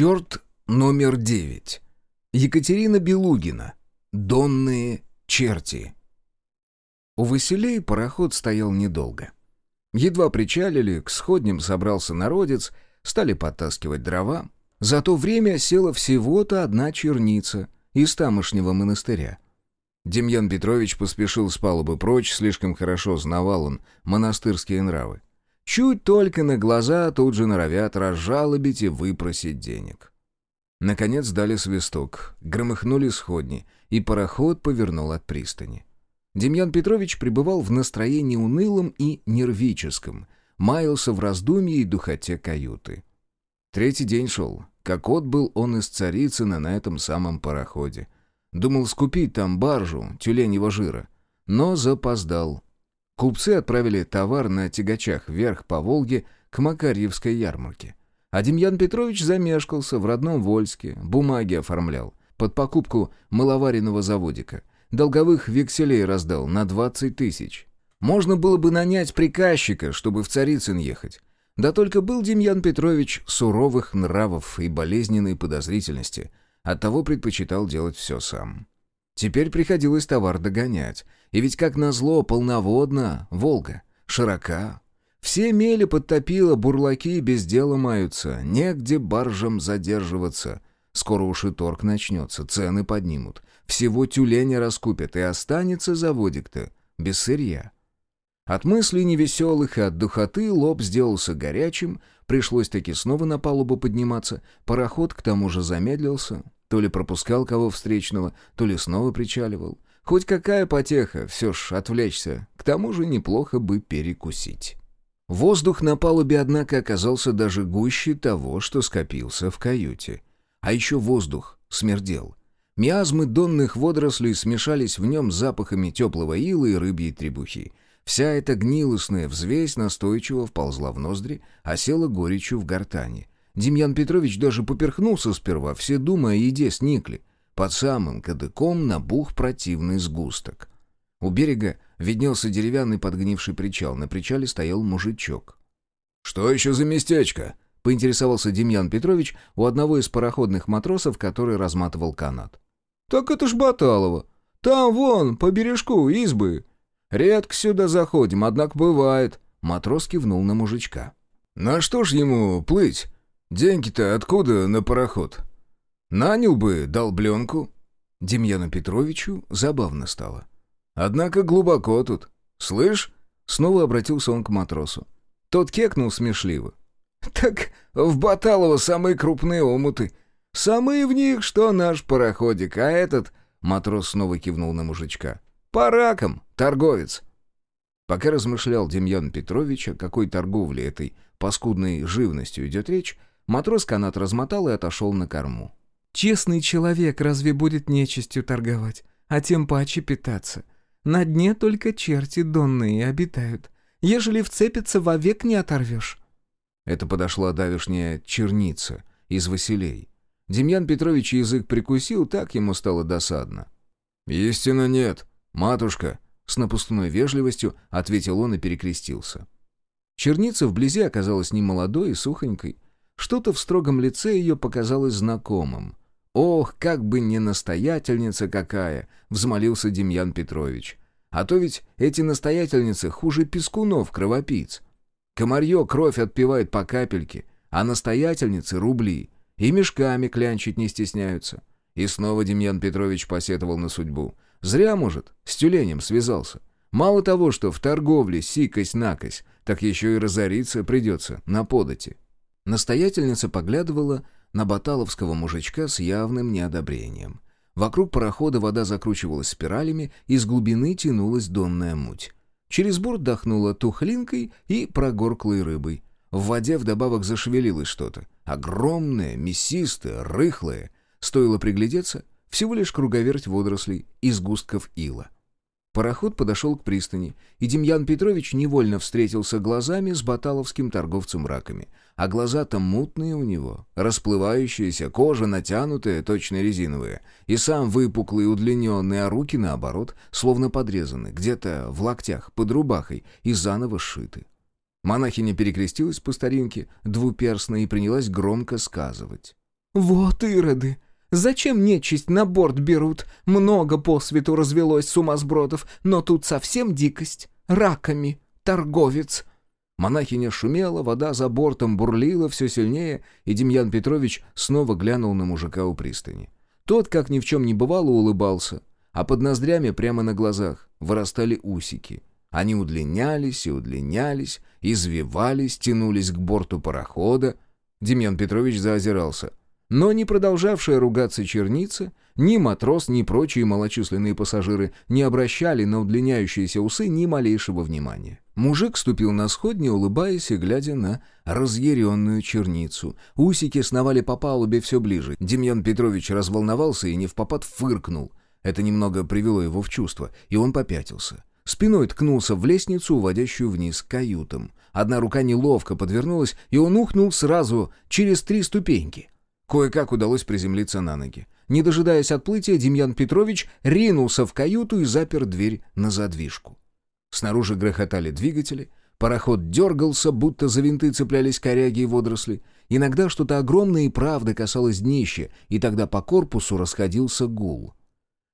Черт номер девять. Екатерина Белугина. Донные черти. У Василей пароход стоял недолго. Едва причалили, к сходням собрался народец, стали подтаскивать дрова. За то время села всего-то одна черница из тамошнего монастыря. Демьян Петрович поспешил с палубы прочь, слишком хорошо знавал он монастырские нравы. Чуть только на глаза тут же норовят разжалобить и выпросить денег. Наконец дали свисток, громыхнули сходни, и пароход повернул от пристани. Демьян Петрович пребывал в настроении унылом и нервическом, маялся в раздумье и духоте каюты. Третий день шел, как отбыл он из Царицына на этом самом пароходе. Думал скупить там баржу тюленевого жира, но запоздал. Купцы отправили товар на тягачах вверх по Волге к Макарьевской ярмарке. А Демьян Петрович замешкался в родном Вольске, бумаги оформлял, под покупку маловаренного заводика. Долговых векселей раздал на 20 тысяч. Можно было бы нанять приказчика, чтобы в Царицын ехать. Да только был Демьян Петрович суровых нравов и болезненной подозрительности, оттого предпочитал делать все сам. Теперь приходилось товар догонять. И ведь, как назло, полноводна, Волга, широка. Все мели подтопило, бурлаки без дела маются, негде баржам задерживаться. Скоро уж и торг начнется, цены поднимут. Всего тюленя раскупят, и останется заводик-то без сырья. От мыслей невеселых и от духоты лоб сделался горячим, пришлось таки снова на палубу подниматься, пароход к тому же замедлился, то ли пропускал кого встречного, то ли снова причаливал. Хоть какая потеха, все ж отвлечься. К тому же неплохо бы перекусить. Воздух на палубе, однако, оказался даже гуще того, что скопился в каюте. А еще воздух смердел. Миазмы донных водорослей смешались в нем с запахами теплого ила и рыбьей требухи. Вся эта гнилостная взвесь настойчиво вползла в ноздри, а села горечью в гортани. Демьян Петрович даже поперхнулся сперва, все думая о еде сникли. Под самым кадыком набух противный сгусток. У берега виднелся деревянный подгнивший причал, на причале стоял мужичок. «Что еще за местечко?» — поинтересовался Демьян Петрович у одного из пароходных матросов, который разматывал канат. «Так это ж Баталово. Там вон, по бережку, избы. Редко сюда заходим, однако бывает». Матрос кивнул на мужичка. «На что ж ему плыть? Деньги-то откуда на пароход? Нанял бы долбленку. Демьяну Петровичу забавно стало. Однако глубоко тут. Слышь? Снова обратился он к матросу. Тот кекнул смешливо. «Так в Баталово самые крупные омуты. Самые в них, что наш пароходик, а этот...» Матрос снова кивнул на мужичка. «По ракам, торговец». Пока размышлял Демьян Петрович, о какой торговле этой паскудной живностью идет речь, Матрос канат размотал и отошел на корму. «Честный человек разве будет нечистью торговать, а тем паче питаться? На дне только черти донные обитают. Ежели вцепится, вовек не оторвешь». Это подошла давишняя черница из Василей. Демьян Петрович язык прикусил, так ему стало досадно. «Истинно нет, матушка», — с напускной вежливостью ответил он и перекрестился. Черница вблизи оказалась немолодой и сухонькой, что-то в строгом лице ее показалось знакомым. «Ох, как бы не настоятельница какая!» — взмолился Демьян Петрович. «А то ведь эти настоятельницы хуже пескунов, кровопийц. Комарье кровь отпивает по капельке, а настоятельницы — рубли, и мешками клянчить не стесняются». И снова Демьян Петрович посетовал на судьбу. «Зря, может, с тюленем связался. Мало того, что в торговле сикость-накость, так еще и разориться придется на подати». Настоятельница поглядывала на баталовского мужичка с явным неодобрением. Вокруг парохода вода закручивалась спиралями, из глубины тянулась донная муть. Через борт дохнуло тухлинкой и прогорклой рыбой. В воде вдобавок зашевелилось что-то. Огромное, мясистое, рыхлое. Стоило приглядеться, всего лишь круговерть водорослей и сгустков ила. Пароход подошел к пристани, и Демьян Петрович невольно встретился глазами с баталовским торговцем раками. А глаза-то мутные у него, расплывающиеся, кожа натянутая, точно резиновая, и сам выпуклый, удлиненный, а руки, наоборот, словно подрезаны, где-то в локтях, под рубахой, и заново сшиты. Монахиня перекрестилась по старинке, двуперстно, и принялась громко сказывать. «Вот ироды! Зачем нечисть на борт берут? Много по свету развелось сумасбродов, но тут совсем дикость. Раками, торговец!» Монахиня шумела, вода за бортом бурлила все сильнее, и Демьян Петрович снова глянул на мужика у пристани. Тот, как ни в чем не бывало, улыбался, а под ноздрями прямо на глазах вырастали усики. Они удлинялись и удлинялись, извивались, тянулись к борту парохода. Демьян Петрович заозирался. Но не продолжавшая ругаться черница, ни матрос, ни прочие малочисленные пассажиры не обращали на удлиняющиеся усы ни малейшего внимания. Мужик ступил на сходни, улыбаясь и глядя на разъяренную черницу. Усики сновали по палубе все ближе. Демьян Петрович разволновался и не в попад фыркнул. Это немного привело его в чувство, и он попятился. Спиной ткнулся в лестницу, уводящую вниз к каютам. Одна рука неловко подвернулась, и он ухнул сразу через три ступеньки. Кое-как удалось приземлиться на ноги. Не дожидаясь отплытия, Демьян Петрович ринулся в каюту и запер дверь на задвижку. Снаружи грохотали двигатели, пароход дергался, будто за винты цеплялись коряги и водоросли. Иногда что-то огромное и правда касалось днища, и тогда по корпусу расходился гул.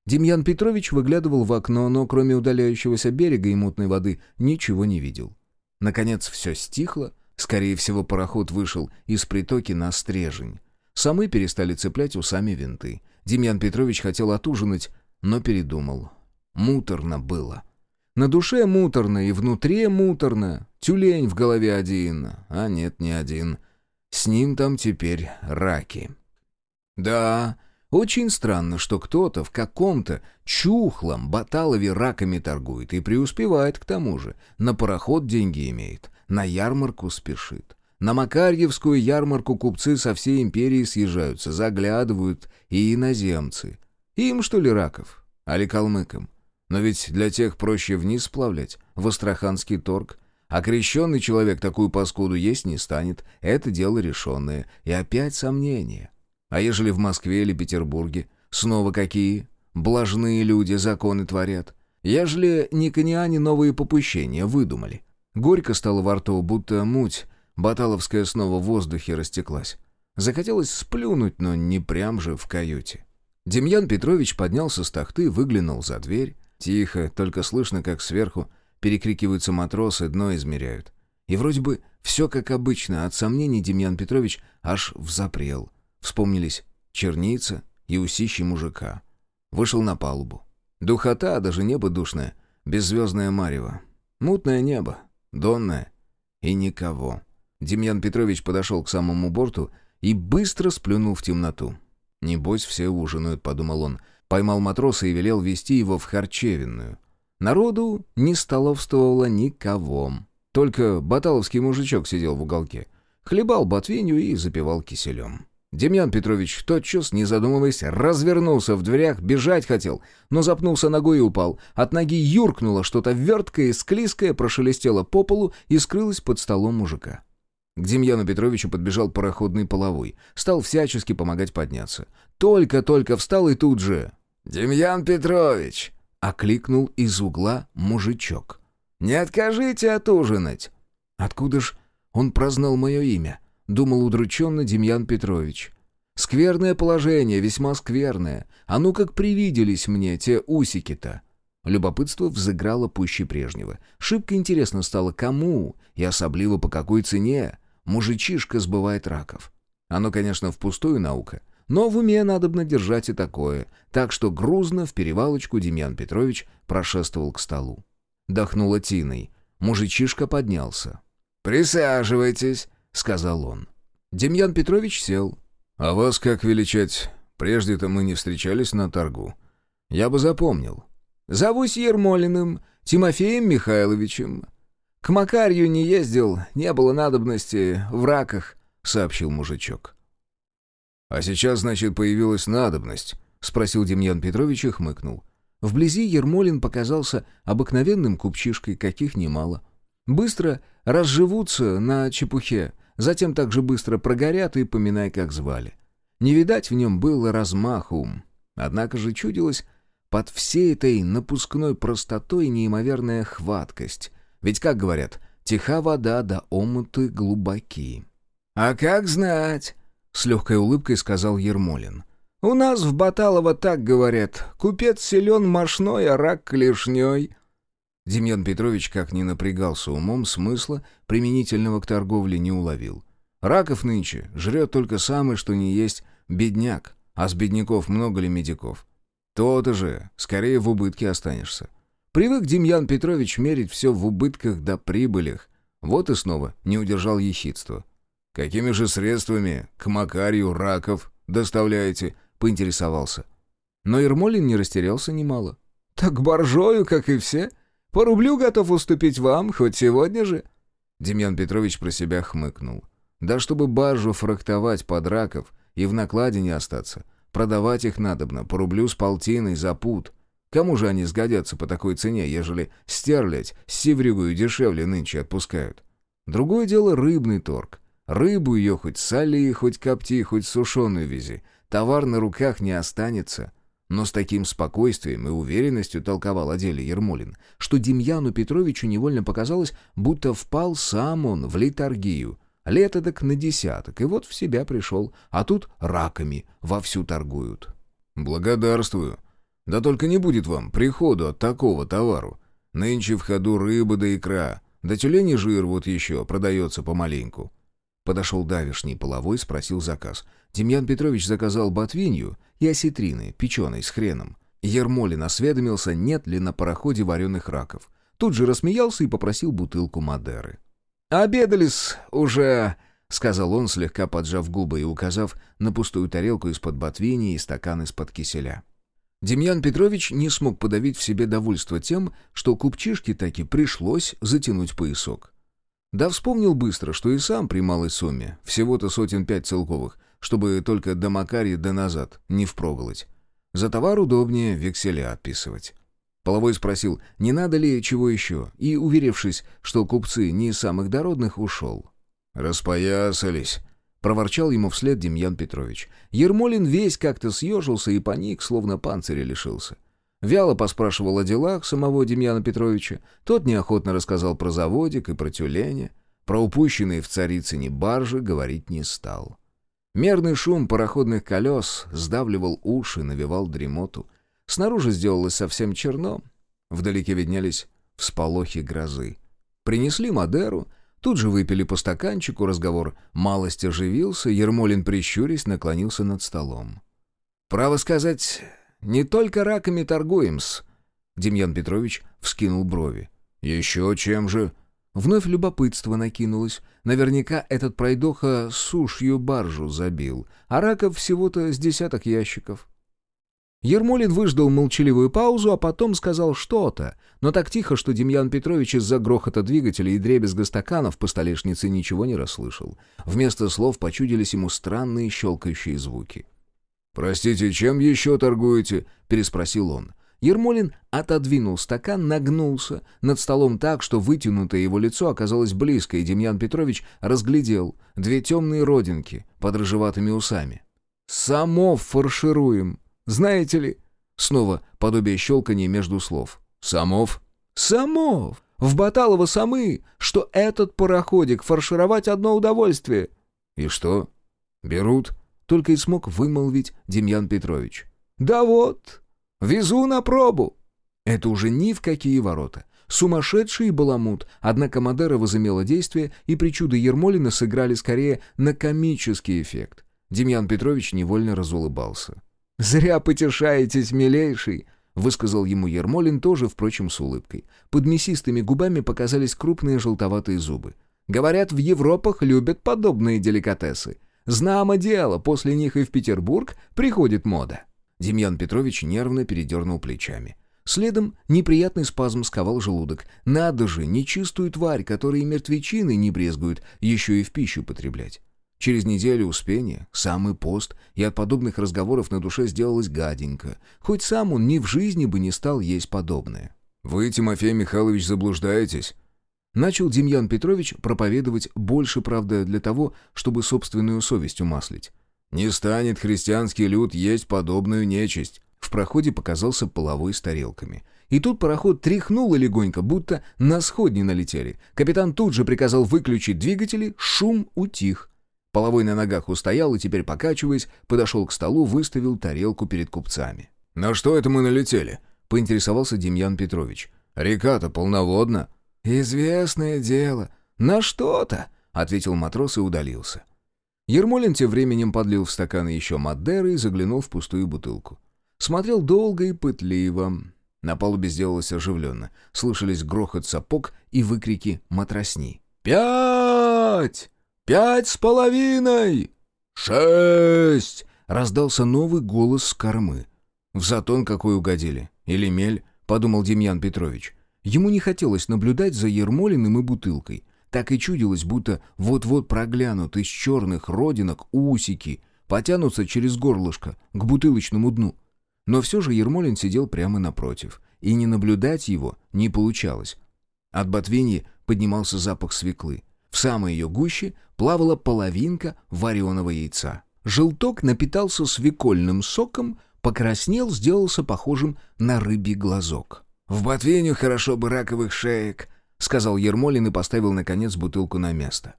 Демьян Петрович выглядывал в окно, но кроме удаляющегося берега и мутной воды ничего не видел. Наконец все стихло, скорее всего пароход вышел из притоки на стрежень. Самы перестали цеплять усами винты. Демьян Петрович хотел отужинать, но передумал. Муторно было. На душе муторно и внутри муторно. Тюлень в голове один, а нет, не один. С ним там теперь раки. Да, очень странно, что кто-то в каком-то чухлом баталове раками торгует и преуспевает к тому же. На пароход деньги имеет, на ярмарку спешит. На Макарьевскую ярмарку купцы со всей империи съезжаются, заглядывают и иноземцы. Им, что ли, раков? Али калмыкам? Но ведь для тех проще вниз сплавлять, в астраханский торг. А крещенный человек такую паскуду есть не станет. Это дело решенное. И опять сомнения. А ежели в Москве или Петербурге? Снова какие? Блажные люди законы творят. Ежели никониане новые попущения выдумали. Горько стало во рту, будто муть Баталовская снова в воздухе растеклась. Захотелось сплюнуть, но не прям же в каюте. Демьян Петрович поднялся с тахты, выглянул за дверь. Тихо, только слышно, как сверху перекрикиваются матросы, дно измеряют. И вроде бы все как обычно, от сомнений Демьян Петрович аж взапрел. Вспомнились черница и усищи мужика. Вышел на палубу. Духота, даже небо душное, беззвездное марево. Мутное небо, донное и никого. Демьян Петрович подошел к самому борту и быстро сплюнул в темноту. «Небось, все ужинают», — подумал он. Поймал матроса и велел вести его в харчевинную. Народу не столовствовало никого. Только баталовский мужичок сидел в уголке. Хлебал ботвинью и запивал киселем. Демьян Петрович тотчас, не задумываясь, развернулся в дверях, бежать хотел, но запнулся ногой и упал. От ноги юркнуло что-то верткое и склизкое, прошелестело по полу и скрылось под столом мужика. К Демьяну Петровичу подбежал пароходный половой. Стал всячески помогать подняться. Только-только встал и тут же... «Демьян Петрович!» — окликнул из угла мужичок. «Не откажите отужинать!» «Откуда ж он прознал мое имя?» — думал удрученно Демьян Петрович. «Скверное положение, весьма скверное. А ну как привиделись мне те усики-то!» Любопытство взыграло пуще прежнего. Шибко интересно стало, кому и особливо по какой цене мужичишка сбывает раков. Оно, конечно, впустую наука, но в уме надобно держать и такое, так что грузно в перевалочку Демьян Петрович прошествовал к столу. Дохнуло тиной. Мужичишка поднялся. «Присаживайтесь», — сказал он. Демьян Петрович сел. «А вас как величать? Прежде-то мы не встречались на торгу. Я бы запомнил». «Зовусь Ермолиным Тимофеем Михайловичем. «К Макарью не ездил, не было надобности в раках», — сообщил мужичок. «А сейчас, значит, появилась надобность?» — спросил Демьян Петрович и хмыкнул. Вблизи Ермолин показался обыкновенным купчишкой, каких немало. Быстро разживутся на чепухе, затем также быстро прогорят и поминай, как звали. Не видать в нем было размаху, однако же чудилось под всей этой напускной простотой неимоверная хваткость, ведь, как говорят, тиха вода да омуты глубоки. «А как знать?» — с легкой улыбкой сказал Ермолин. «У нас в Баталово так говорят. Купец силен мошной, а рак клешней». Демьян Петрович, как ни напрягался умом, смысла применительного к торговле не уловил. Раков нынче жрет только самый, что не есть, бедняк, а с бедняков много ли медиков? То-то же, скорее в убытке останешься. Привык Демьян Петрович мерить все в убытках да прибылях. Вот и снова не удержал ехидства. «Какими же средствами к Макарию раков доставляете?» — поинтересовался. Но Ермолин не растерялся немало. «Так боржою, как и все. По рублю готов уступить вам, хоть сегодня же». Демьян Петрович про себя хмыкнул. «Да чтобы баржу фрактовать под раков и в накладе не остаться. Продавать их надобно по рублю с полтиной за пут. Кому же они сгодятся по такой цене, ежели стерлядь с севрюгою дешевле нынче отпускают? Другое дело рыбный торг. Рыбу ее хоть соли, хоть копти, хоть сушеную вези. Товар на руках не останется. Но с таким спокойствием и уверенностью толковал о деле Ермолин, что Демьяну Петровичу невольно показалось, будто впал сам он в литургию. Лет так на десяток, и вот в себя пришел, а тут раками вовсю торгуют. «Благодарствую. Да только не будет вам приходу от такого товару. Нынче в ходу рыба да икра, да тюлени жир вот еще продается помаленьку. Подошел давишний половой, спросил заказ. Демьян Петрович заказал ботвинью и осетрины, печеной с хреном. Ермолин осведомился, нет ли на пароходе вареных раков. Тут же рассмеялся и попросил бутылку Мадеры. «Обедались уже...» — сказал он, слегка поджав губы и указав на пустую тарелку из-под ботвини и стакан из-под киселя. Демьян Петрович не смог подавить в себе довольство тем, что купчишке таки пришлось затянуть поясок. Да вспомнил быстро, что и сам при малой сумме, всего-то сотен пять целковых, чтобы только до Макарья да назад не впроголодь. За товар удобнее векселя отписывать. Половой спросил, не надо ли чего еще, и, уверившись, что купцы не из самых дородных, ушел. «Распоясались», — проворчал ему вслед Демьян Петрович. Ермолин весь как-то съежился и паник, словно панциря лишился. Вяло поспрашивал о делах самого Демьяна Петровича. Тот неохотно рассказал про заводик и про тюленя. Про упущенные в Царицыне баржи говорить не стал. Мерный шум пароходных колес сдавливал уши, навевал дремоту. Снаружи сделалось совсем черно. Вдалеке виднелись всполохи грозы. Принесли Мадеру, тут же выпили по стаканчику, разговор малость оживился, Ермолин, прищурясь, наклонился над столом. «Право сказать, не только раками торгуем-с». Демьян Петрович вскинул брови. «Еще чем же?» Вновь любопытство накинулось. Наверняка этот пройдоха сушью баржу забил, а раков всего-то с десяток ящиков. Ермолин выждал молчаливую паузу, а потом сказал что-то, но так тихо, что Демьян Петрович из-за грохота двигателя и дребезга стаканов по столешнице ничего не расслышал. Вместо слов почудились ему странные щелкающие звуки. «Простите, чем еще торгуете?» — переспросил он. Ермолин отодвинул стакан, нагнулся над столом так, что вытянутое его лицо оказалось близко, и Демьян Петрович разглядел две темные родинки под рыжеватыми усами. «Самов фаршируем, знаете ли?» Снова подобие щелкания между слов. «Самов?» «Самов! В Баталово самы, что этот пароходик фаршировать одно удовольствие». «И что? Берут?» только и смог вымолвить Демьян Петрович. «Да вот, везу на пробу». Это уже ни в какие ворота. Сумасшедший баламут, однако Мадера возымела действие, и причуды Ермолина сыграли скорее на комический эффект. Демьян Петрович невольно разулыбался. «Зря потешаетесь, милейший», — высказал ему Ермолин, тоже, впрочем, с улыбкой. Под мясистыми губами показались крупные желтоватые зубы. «Говорят, в Европах любят подобные деликатесы. Знамо дело, после них и в Петербург приходит мода». Демьян Петрович нервно передернул плечами. Следом неприятный спазм сковал желудок. Надо же, нечистую тварь, которая и мертвечины не брезгуют, еще и в пищу потреблять. Через неделю успения, самый пост, и от подобных разговоров на душе сделалось гаденько. Хоть сам он ни в жизни бы не стал есть подобное. «Вы, Тимофей Михайлович, заблуждаетесь?» Начал Демьян Петрович проповедовать больше, правда, для того, чтобы собственную совесть умаслить. «Не станет христианский люд есть подобную нечисть». В проходе показался половой с тарелками. И тут пароход тряхнул и легонько, будто на сходни налетели. Капитан тут же приказал выключить двигатели, шум утих. Половой на ногах устоял и теперь, покачиваясь, подошел к столу, выставил тарелку перед купцами. «На что это мы налетели?» — поинтересовался Демьян Петрович. «Река-то полноводна». «Известное дело. На что-то», — ответил матрос и удалился. Ермолин тем временем подлил в стаканы еще Мадеры и заглянул в пустую бутылку. Смотрел долго и пытливо. На палубе сделалось оживленно. Слышались грохот сапог и выкрики матросни. «Пять! Пять с половиной! Шесть!» Раздался новый голос с кормы. «В затон какой угодили? Или мель?» — подумал Демьян Петрович. Ему не хотелось наблюдать за Ермолиным и бутылкой. Так и чудилось, будто вот-вот проглянут из черных родинок усики, потянутся через горлышко к бутылочному дну. Но все же Ермолин сидел прямо напротив, и не наблюдать его не получалось. От ботвиньи поднимался запах свеклы. В самой ее гуще плавала половинка вареного яйца. Желток напитался свекольным соком, покраснел, сделался похожим на рыбий глазок. «В ботвиню хорошо бы раковых шеек», — сказал Ермолин и поставил, наконец, бутылку на место.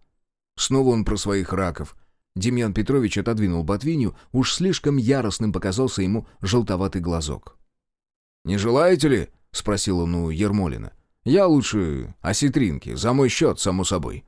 Снова он про своих раков. Демьян Петрович отодвинул ботвинью, уж слишком яростным показался ему желтоватый глазок. «Не желаете ли?» — спросил он у Ермолина. «Я лучше осетринки, за мой счет, само собой».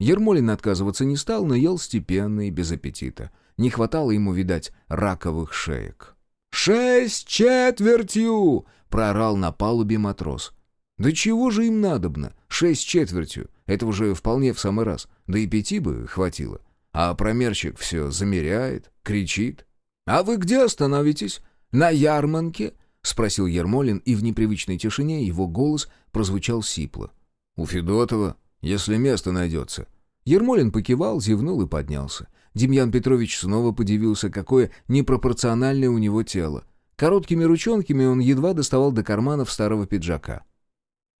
Ермолин отказываться не стал, но ел степенно и без аппетита. Не хватало ему, видать, раковых шеек. «Шесть четвертью!» проорал на палубе матрос. «Да чего же им надобно? Шесть четвертью. Это уже вполне в самый раз. Да и пяти бы хватило. А промерчик все замеряет, кричит. «А вы где остановитесь? На ярманке?» — спросил Ермолин, и в непривычной тишине его голос прозвучал сипло. «У Федотова, если место найдется». Ермолин покивал, зевнул и поднялся. Демьян Петрович снова подивился, какое непропорциональное у него тело. Короткими ручонками он едва доставал до карманов старого пиджака.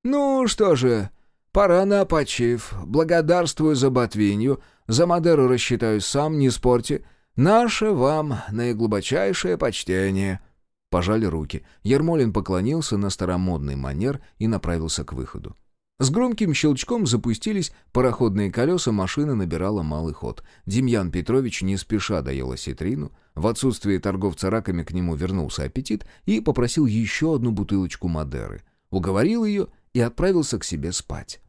«Ну что же, пора на почив. Благодарствую за ботвинью. За Мадеру рассчитаюсь сам, не спорьте. Наше вам наиглубочайшее почтение». Пожали руки. Ермолин поклонился на старомодный манер и направился к выходу. С громким щелчком запустились пароходные колеса, машина набирала малый ход. Демьян Петрович не спеша доел осетрину. В отсутствие торговца раками к нему вернулся аппетит и попросил еще одну бутылочку Мадеры. Уговорил ее и отправился к себе спать.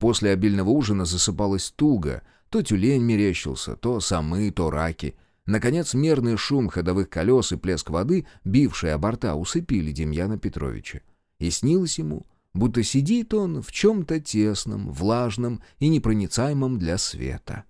После обильного ужина засыпалось туго. То тюлень мерещился, то самы, то раки. Наконец мерный шум ходовых колес и плеск воды, бившие о борта, усыпили Демьяна Петровича. И снилось ему, будто сидит он в чем-то тесном, влажном и непроницаемом для света.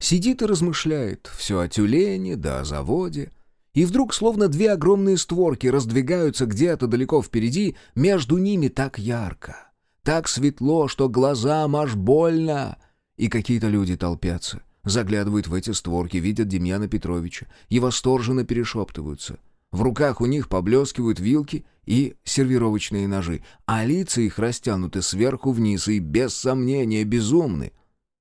Сидит и размышляет все о тюлене да о заводе. И вдруг словно две огромные створки раздвигаются где-то далеко впереди, между ними так ярко, так светло, что глазам аж больно. И какие-то люди толпятся, заглядывают в эти створки, видят Демьяна Петровича и восторженно перешептываются. В руках у них поблескивают вилки и сервировочные ножи, а лица их растянуты сверху вниз и, без сомнения, безумны.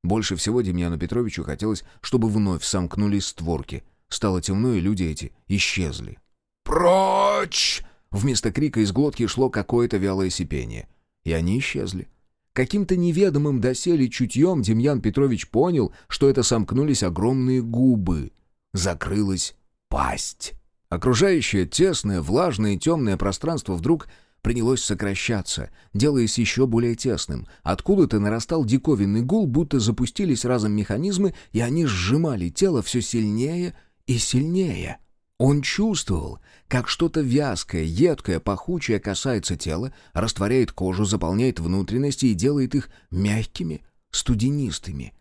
Больше всего Демьяну Петровичу хотелось, чтобы вновь сомкнулись створки. Стало темно, и люди эти исчезли. «Прочь!» Вместо крика из глотки шло какое-то вялое сипение. И они исчезли. Каким-то неведомым доселе чутьем Демьян Петрович понял, что это сомкнулись огромные губы. Закрылась пасть. Окружающее тесное, влажное и темное пространство вдруг принялось сокращаться, делаясь еще более тесным. Откуда-то нарастал диковинный гул, будто запустились разом механизмы, и они сжимали тело все сильнее и сильнее. Он чувствовал, как что-то вязкое, едкое, пахучее касается тела, растворяет кожу, заполняет внутренности и делает их мягкими, студенистыми.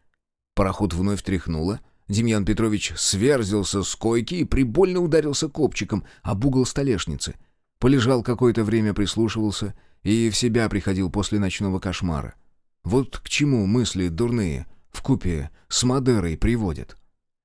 Пароход вновь тряхнуло — Демьян Петрович сверзился с койки и прибольно ударился копчиком об угол столешницы. Полежал какое-то время, прислушивался и в себя приходил после ночного кошмара. Вот к чему мысли дурные в купе с Мадерой приводят.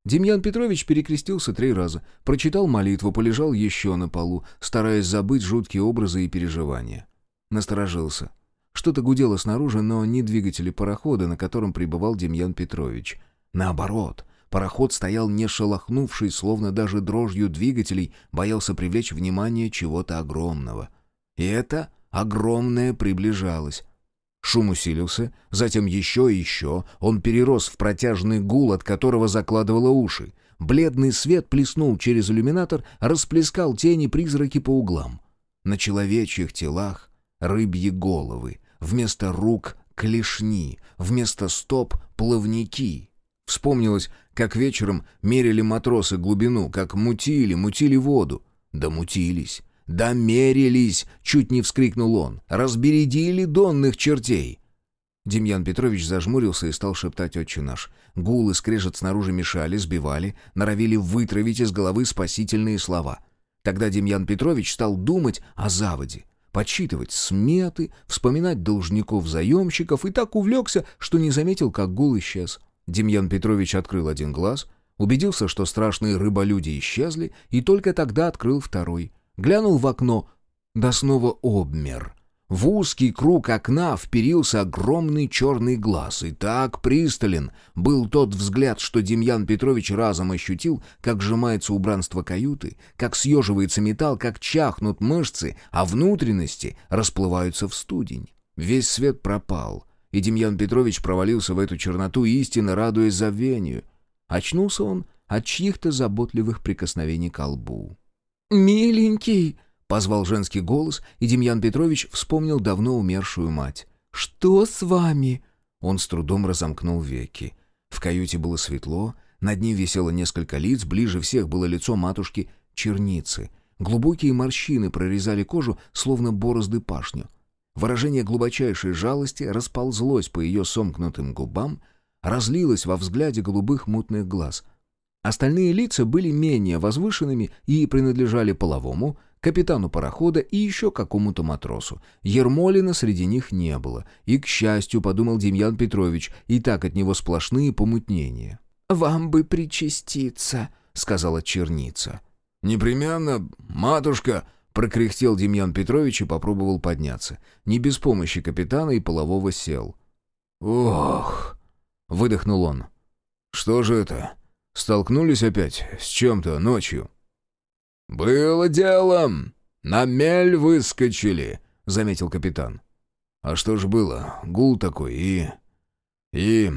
Демьян Петрович перекрестился три раза, прочитал молитву, полежал еще на полу, стараясь забыть жуткие образы и переживания. Насторожился. Что-то гудело снаружи, но не двигатели парохода, на котором пребывал Демьян Петрович. Наоборот, Пароход стоял не шелохнувший, словно даже дрожью двигателей боялся привлечь внимание чего-то огромного. И это огромное приближалось. Шум усилился, затем еще и еще. Он перерос в протяжный гул, от которого закладывало уши. Бледный свет плеснул через иллюминатор, расплескал тени призраки по углам. На человечьих телах рыбьи головы, вместо рук — клешни, вместо стоп — плавники. Вспомнилось, как вечером мерили матросы глубину, как мутили, мутили воду. Да мутились. «Домерились!» — чуть не вскрикнул он. «Разбередили донных чертей!» Демьян Петрович зажмурился и стал шептать «Отче наш». Гул и скрежет снаружи мешали, сбивали, норовили вытравить из головы спасительные слова. Тогда Демьян Петрович стал думать о заводе, подсчитывать сметы, вспоминать должников-заемщиков и так увлекся, что не заметил, как гул исчез. Демьян Петрович открыл один глаз, убедился, что страшные рыболюди исчезли, и только тогда открыл второй — глянул в окно, да снова обмер. В узкий круг окна вперился огромный черный глаз, и так пристален был тот взгляд, что Демьян Петрович разом ощутил, как сжимается убранство каюты, как съеживается металл, как чахнут мышцы, а внутренности расплываются в студень. Весь свет пропал, и Демьян Петрович провалился в эту черноту, истинно радуясь забвению. Очнулся он от чьих-то заботливых прикосновений к лбу. «Миленький!» — позвал женский голос, и Демьян Петрович вспомнил давно умершую мать. «Что с вами?» Он с трудом разомкнул веки. В каюте было светло, над ним висело несколько лиц, ближе всех было лицо матушки Черницы. Глубокие морщины прорезали кожу, словно борозды пашню. Выражение глубочайшей жалости расползлось по ее сомкнутым губам, разлилось во взгляде голубых мутных глаз. Остальные лица были менее возвышенными и принадлежали половому, капитану парохода и еще какому-то матросу. Ермолина среди них не было, и, к счастью, подумал Демьян Петрович, и так от него сплошные помутнения. «Вам бы причаститься», — сказала черница. «Непременно, матушка», — прокряхтел Демьян Петрович и попробовал подняться. Не без помощи капитана и полового сел. «Ох!» — выдохнул он. «Что же это? Столкнулись опять с чем-то ночью?» «Было делом! На мель выскочили!» — заметил капитан. «А что ж было? Гул такой и... и...»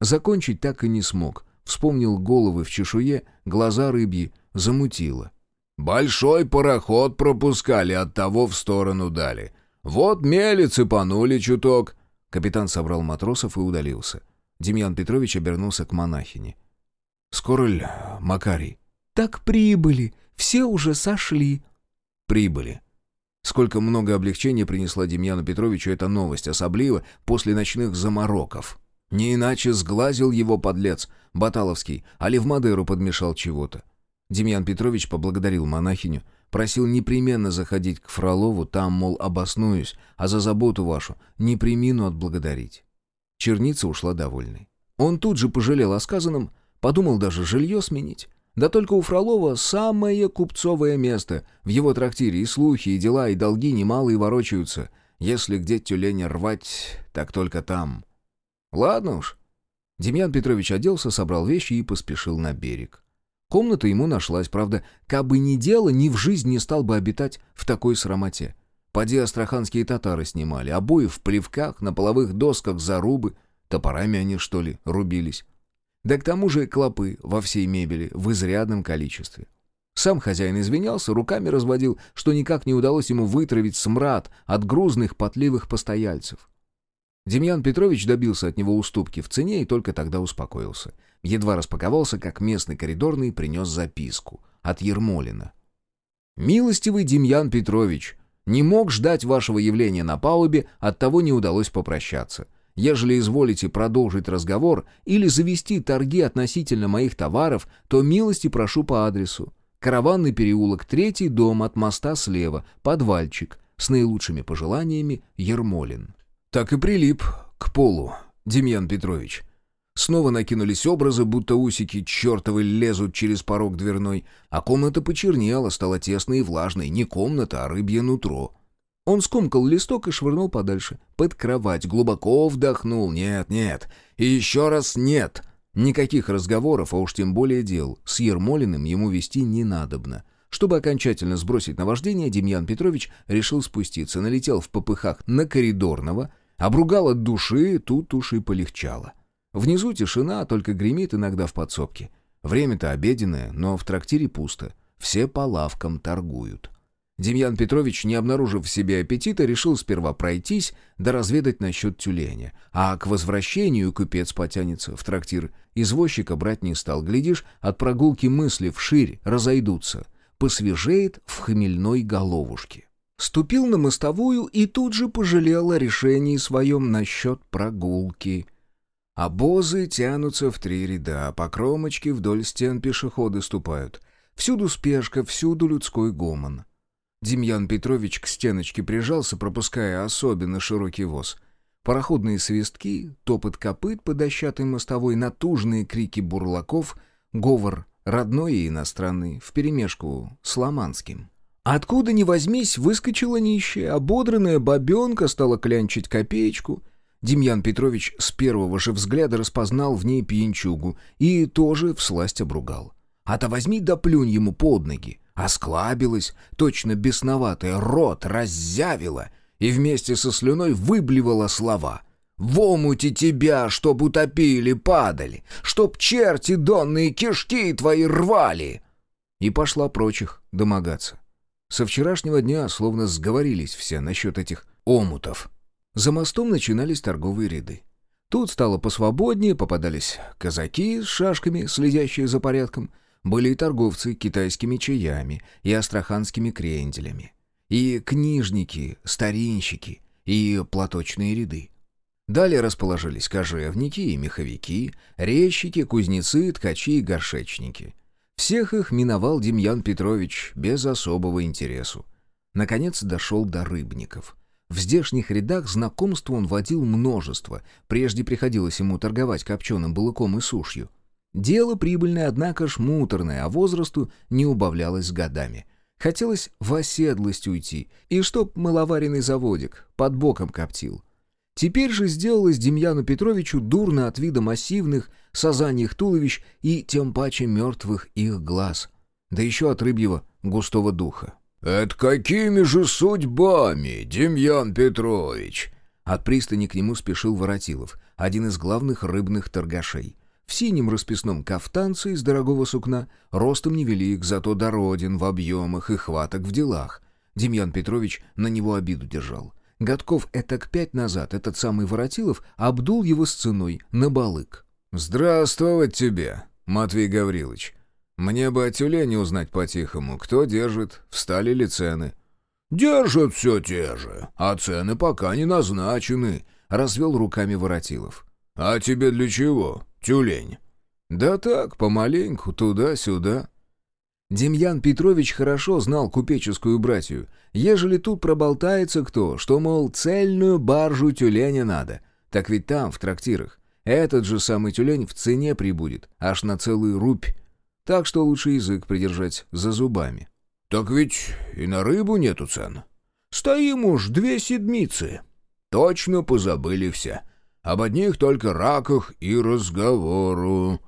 Закончить так и не смог. Вспомнил головы в чешуе, глаза рыбьи, замутило. «Большой пароход пропускали, от того в сторону дали. Вот мели цепанули чуток». Капитан собрал матросов и удалился. Демьян Петрович обернулся к монахине. «Скоро ли, Макарий?» «Так прибыли. Все уже сошли». «Прибыли». Сколько много облегчения принесла Демьяну Петровичу эта новость, особливо после ночных замороков. Не иначе сглазил его подлец, Баталовский, али в Мадеру подмешал чего-то. Демьян Петрович поблагодарил монахиню, просил непременно заходить к Фролову, там, мол, обоснуюсь, а за заботу вашу не примину отблагодарить. Черница ушла довольной. Он тут же пожалел о сказанном, Подумал даже жилье сменить. Да только у Фролова самое купцовое место. В его трактире и слухи, и дела, и долги немалые ворочаются. Если где тюлень рвать, так только там. Ладно уж. Демьян Петрович оделся, собрал вещи и поспешил на берег. Комната ему нашлась, правда, кабы не дело, ни в жизнь не стал бы обитать в такой срамоте. Поди астраханские татары снимали, обои в плевках, на половых досках зарубы. Топорами они, что ли, рубились. Да к тому же клопы во всей мебели в изрядном количестве. Сам хозяин извинялся, руками разводил, что никак не удалось ему вытравить смрад от грузных потливых постояльцев. Демьян Петрович добился от него уступки в цене и только тогда успокоился. Едва распаковался, как местный коридорный принес записку от Ермолина. «Милостивый Демьян Петрович, не мог ждать вашего явления на палубе, оттого не удалось попрощаться. Ежели изволите продолжить разговор или завести торги относительно моих товаров, то милости прошу по адресу. Караванный переулок, третий дом от моста слева, подвальчик. С наилучшими пожеланиями, Ермолин. Так и прилип к полу, Демьян Петрович. Снова накинулись образы, будто усики чертовы лезут через порог дверной, а комната почернела, стала тесной и влажной. Не комната, а рыбье нутро. Он скомкал листок и швырнул подальше. Под кровать, глубоко вдохнул. Нет, нет. И еще раз нет. Никаких разговоров, а уж тем более дел, с Ермолиным ему вести не надобно. Чтобы окончательно сбросить наваждение, Демьян Петрович решил спуститься, налетел в попыхах на коридорного, Обругал от души, тут уж и полегчало. Внизу тишина, только гремит иногда в подсобке. Время-то обеденное, но в трактире пусто. Все по лавкам торгуют. Демьян Петрович, не обнаружив в себе аппетита, решил сперва пройтись, да разведать насчет тюленя. А к возвращению купец потянется в трактир. Извозчика брать не стал. Глядишь, от прогулки мысли вширь разойдутся. Посвежеет в хмельной головушке. Ступил на мостовую и тут же пожалел о решении своем насчет прогулки. Обозы тянутся в три ряда, по кромочке вдоль стен пешеходы ступают. Всюду спешка, всюду людской гомон. Демьян Петрович к стеночке прижался, пропуская особенно широкий воз. Пароходные свистки, топот копыт по дощатой мостовой, натужные крики бурлаков, говор родной и иностранный, вперемешку с ломанским. Откуда ни возьмись, выскочила нищая, ободранная бабенка стала клянчить копеечку. Демьян Петрович с первого же взгляда распознал в ней пьянчугу и тоже всласть обругал. А-то возьми да плюнь ему под ноги. Осклабилась, точно бесноватая, рот раззявила и вместе со слюной выблевала слова. «В омуте тебя, чтоб утопили, падали, чтоб черти донные кишки твои рвали!» И пошла прочих домогаться. Со вчерашнего дня словно сговорились все насчет этих омутов. За мостом начинались торговые ряды. Тут стало посвободнее, попадались казаки с шашками, следящие за порядком — были и торговцы китайскими чаями и астраханскими кренделями, и книжники, старинщики, и платочные ряды. Далее расположились кожевники и меховики, резчики, кузнецы, ткачи и горшечники. Всех их миновал Демьян Петрович без особого интересу. Наконец дошел до рыбников. В здешних рядах знакомств он водил множество, прежде приходилось ему торговать копченым балыком и сушью. Дело прибыльное, однако ж муторное, а возрасту не убавлялось с годами. Хотелось в оседлость уйти, и чтоб маловаренный заводик под боком коптил. Теперь же сделалось Демьяну Петровичу дурно от вида массивных сазаньих туловищ и тем паче мертвых их глаз, да еще от рыбьего густого духа. «Это какими же судьбами, Демьян Петрович?» От пристани к нему спешил Воротилов, один из главных рыбных торгашей. В синем расписном кафтанце из дорогого сукна, ростом невелик, зато дороден в объемах и хваток в делах. Демьян Петрович на него обиду держал. Годков этак пять назад этот самый Воротилов обдул его с ценой на балык. «Здравствовать тебе, Матвей Гаврилович. Мне бы о тюлене узнать по-тихому, кто держит, встали ли цены». «Держат все те же, а цены пока не назначены», — развел руками Воротилов. «А тебе для чего?» Тюлень. Да так, помаленьку, туда-сюда. Демьян Петрович хорошо знал купеческую братью. Ежели тут проболтается кто, что, мол, цельную баржу тюленя надо, так ведь там, в трактирах, этот же самый тюлень в цене прибудет, аж на целую рубь. Так что лучше язык придержать за зубами. «Так ведь и на рыбу нету цен. Стоим уж две седмицы. Точно позабыли все. Об одних только раках и разговору».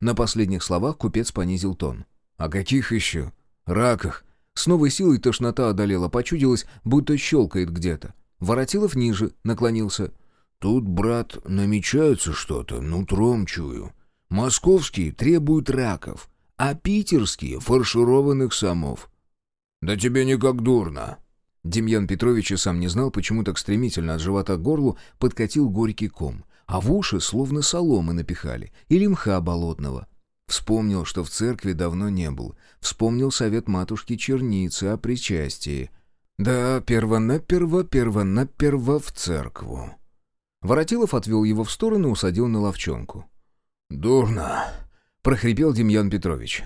На последних словах купец понизил тон. «О каких еще? Раках?» С новой силой тошнота одолела, почудилась, будто щелкает где-то. Воротилов ниже, наклонился. «Тут, брат, намечается что-то, нутром чую. Московские требуют раков, а питерские — фаршированных самов». «Да тебе никак дурно», Демьян Петрович и сам не знал, почему так стремительно от живота к горлу подкатил горький ком, а в уши словно соломы напихали или мха болотного. Вспомнил, что в церкви давно не был. Вспомнил совет матушки Черницы о причастии. Да, первонаперво, первонаперво в церкву. Воротилов отвел его в сторону и усадил на ловчонку. «Дурно», — прохрипел Демьян Петрович.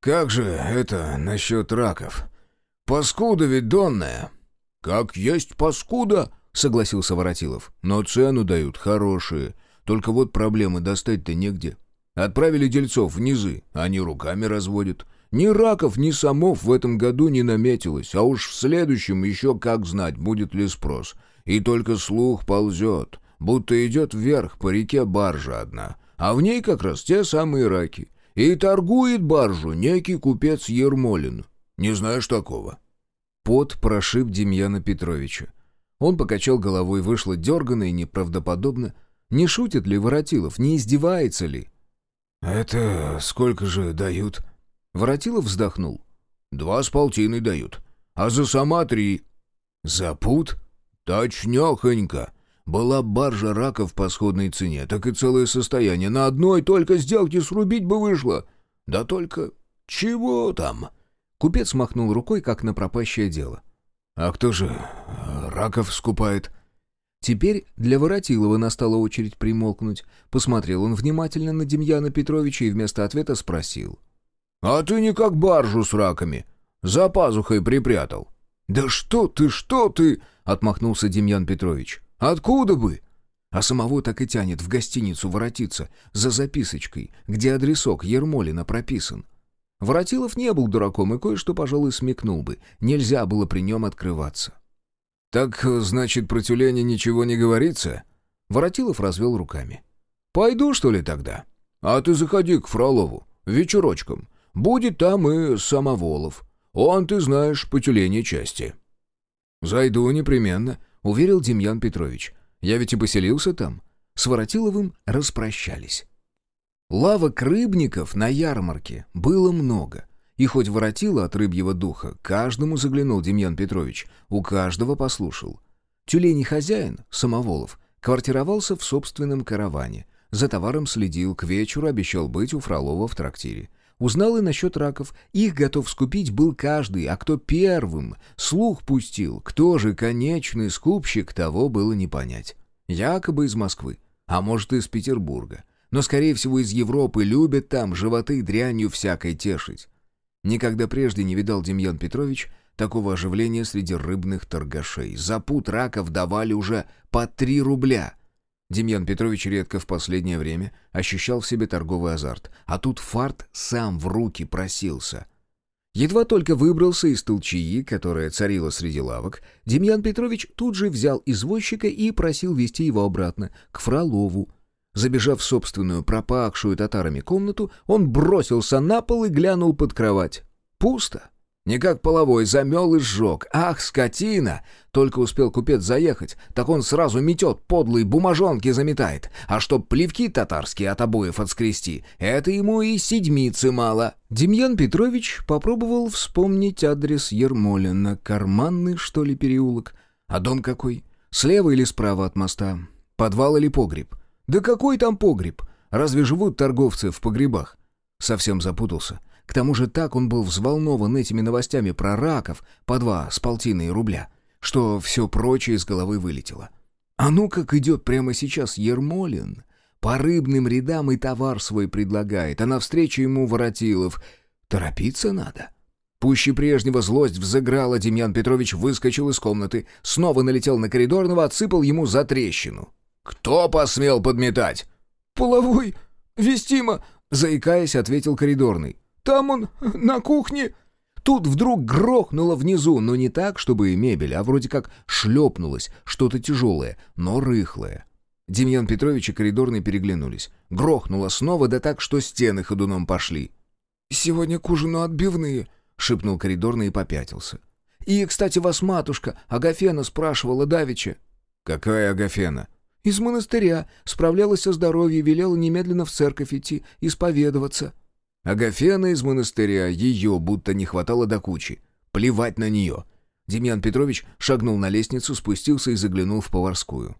«Как же это насчет раков? Паскуда ведь донная». «Как есть паскуда», — согласился Воротилов. «Но цену дают хорошие. Только вот проблемы достать-то негде. Отправили дельцов в низы, они руками разводят. Ни раков, ни самов в этом году не наметилось, а уж в следующем еще как знать, будет ли спрос. И только слух ползет, будто идет вверх по реке баржа одна, а в ней как раз те самые раки. И торгует баржу некий купец Ермолин. Не знаешь такого?» Пот прошиб Демьяна Петровича. Он покачал головой, вышло дерганно и неправдоподобно. Не шутит ли Воротилов, не издевается ли? «Это сколько же дают?» Воротилов вздохнул. «Два с полтиной дают, а за сама три». «За пут?» «Точнёхонько. Была баржа раков по сходной цене, так и целое состояние. На одной только сделки срубить бы вышло. Да только чего там?» Купец махнул рукой, как на пропащее дело. «А кто же раков скупает?» Теперь для Воротилова настала очередь примолкнуть. Посмотрел он внимательно на Демьяна Петровича и вместо ответа спросил. «А ты не как баржу с раками. За пазухой припрятал». «Да что ты, что ты!» — отмахнулся Демьян Петрович. Откуда бы? А самого так и тянет в гостиницу воротиться за записочкой, где адресок Ермолина прописан. Воротилов не был дураком и кое-что, пожалуй, смекнул бы. Нельзя было при нем открываться. «Так, значит, про тюленя ничего не говорится?» Воротилов развел руками. «Пойду, что ли, тогда? А ты заходи к Фролову, вечерочком. Будет там и Самоволов. Он, ты знаешь, по тюленей части». «Зайду непременно», — уверил Демьян Петрович. «Я ведь и поселился там». С Воротиловым распрощались. Лавок рыбников на ярмарке было много. И хоть воротило от рыбьего духа, каждому заглянул Демьян Петрович, у каждого послушал. Тюленей хозяин, Самоволов, квартировался в собственном караване. За товаром следил, к вечеру обещал быть у Фролова в трактире. Узнал и насчет раков. Их готов скупить был каждый, а кто первым слух пустил, кто же конечный скупщик, того было не понять. Якобы из Москвы, а может из Петербурга. Но, скорее всего, из Европы любят там животы дрянью всякой тешить. Никогда прежде не видал Демьян Петрович такого оживления среди рыбных торгашей. За пут раков давали уже по три рубля. Демьян Петрович редко в последнее время ощущал в себе торговый азарт, а тут фарт сам в руки просился. Едва только выбрался из толчаи, которая царила среди лавок, Демьян Петрович тут же взял извозчика и просил вести его обратно, к Фролову. Забежав в собственную пропахшую татарами комнату, он бросился на пол и глянул под кровать. Пусто. Не как половой, замел и сжег. Ах, скотина! Только успел купец заехать, так он сразу метет, подлый бумажонки заметает. А чтоб плевки татарские от обоев отскрести, это ему и седьмицы мало. Демьян Петрович попробовал вспомнить адрес Ермолина. Карманный, что ли, переулок? А дом какой? Слева или справа от моста? Подвал или погреб? Да какой там погреб? Разве живут торговцы в погребах? Совсем запутался. К тому же так он был взволнован этими новостями про раков по два с полтиной рубля, что все прочее из головы вылетело. А ну как идет прямо сейчас Ермолин. По рыбным рядам и товар свой предлагает, а навстречу ему Воротилов. Торопиться надо. Пуще прежнего злость взыграла, Демьян Петрович выскочил из комнаты, снова налетел на коридорного, отсыпал ему за трещину. «Кто посмел подметать?» «Половой, вестимо», — заикаясь, ответил коридорный. Там он, на кухне...» Тут вдруг грохнуло внизу, но не так, чтобы мебель, а вроде как шлепнулось, что-то тяжелое, но рыхлое. Демьян Петрович и коридорный переглянулись. Грохнуло снова, да так, что стены ходуном пошли. «Сегодня к ужину отбивные», — шепнул коридорный и попятился. «И, кстати, вас матушка, Агафена, спрашивала давеча». «Какая Агафена?» «Из монастыря. Справлялась о здоровье, велела немедленно в церковь идти, исповедоваться». Агафена из монастыря, ее будто не хватало до кучи. Плевать на нее. Демьян Петрович шагнул на лестницу, спустился и заглянул в поварскую.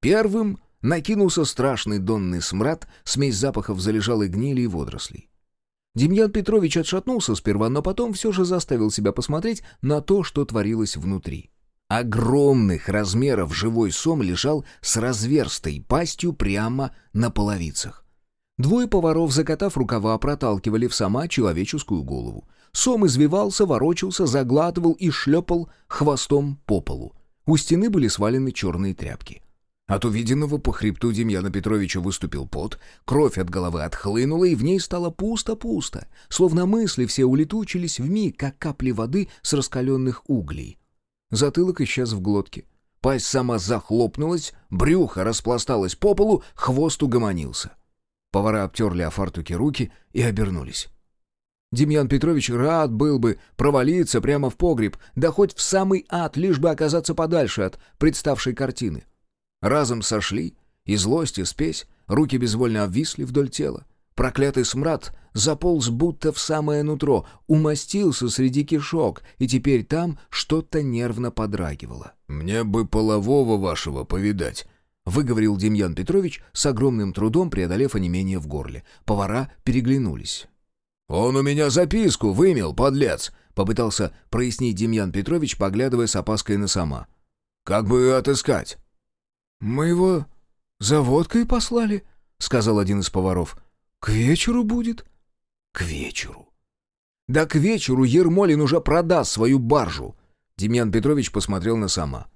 Первым накинулся страшный донный смрад, смесь запахов залежалой гнили и водорослей. Демьян Петрович отшатнулся сперва, но потом все же заставил себя посмотреть на то, что творилось внутри. Огромных размеров живой сом лежал с разверстой пастью прямо на половицах. Двое поваров, закатав рукава, проталкивали в сама человеческую голову. Сом извивался, ворочался, заглатывал и шлепал хвостом по полу. У стены были свалены черные тряпки. От увиденного по хребту Демьяна Петровича выступил пот, кровь от головы отхлынула, и в ней стало пусто-пусто, словно мысли все улетучились в миг, как капли воды с раскаленных углей. Затылок исчез в глотке. Пасть сама захлопнулась, брюхо распласталось по полу, хвост угомонился. Повара обтерли о фартуке руки и обернулись. Демьян Петрович рад был бы провалиться прямо в погреб, да хоть в самый ад, лишь бы оказаться подальше от представшей картины. Разом сошли, и злость, и спесь, руки безвольно обвисли вдоль тела. Проклятый смрад заполз будто в самое нутро, умастился среди кишок, и теперь там что-то нервно подрагивало. «Мне бы полового вашего повидать», — выговорил Демьян Петрович, с огромным трудом преодолев онемение в горле. Повара переглянулись. «Он у меня записку вымел, подлец!» — попытался прояснить Демьян Петрович, поглядывая с опаской на сама. «Как бы отыскать?» «Мы его за водкой послали», — сказал один из поваров. «К вечеру будет». «К вечеру». «Да к вечеру Ермолин уже продаст свою баржу!» Демьян Петрович посмотрел на сама.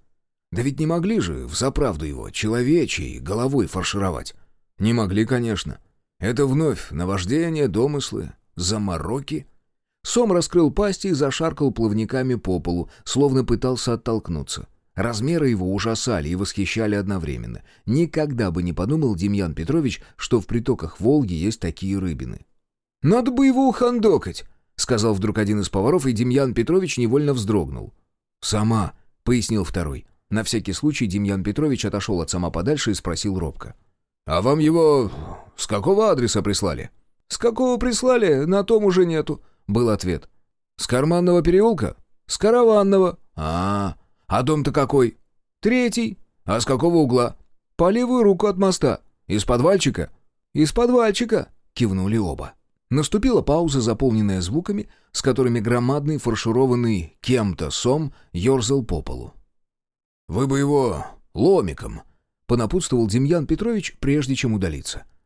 «Да ведь не могли же, в заправду его, человечьей головой фаршировать?» «Не могли, конечно. Это вновь наваждение, домыслы, Замороки? Сом раскрыл пасть и зашаркал плавниками по полу, словно пытался оттолкнуться. Размеры его ужасали и восхищали одновременно. Никогда бы не подумал Демьян Петрович, что в притоках Волги есть такие рыбины. «Надо бы его ухандокать», — сказал вдруг один из поваров, и Демьян Петрович невольно вздрогнул. «Сама», — пояснил второй. На всякий случай Демьян Петрович отошел от сама подальше и спросил робко. «А вам его с какого адреса прислали?» «С какого прислали, на том уже нету», — был ответ. «С карманного переулка?» «С караванного». «А, а дом-то какой?» «Третий». «А с какого угла?» «По левую руку от моста». «Из подвальчика?» «Из подвальчика», — кивнули оба. Наступила пауза, заполненная звуками, с которыми громадный фаршированный кем-то сом ерзал по полу. «Вы бы его ломиком», — понапутствовал Демьян Петрович, прежде чем удалиться. —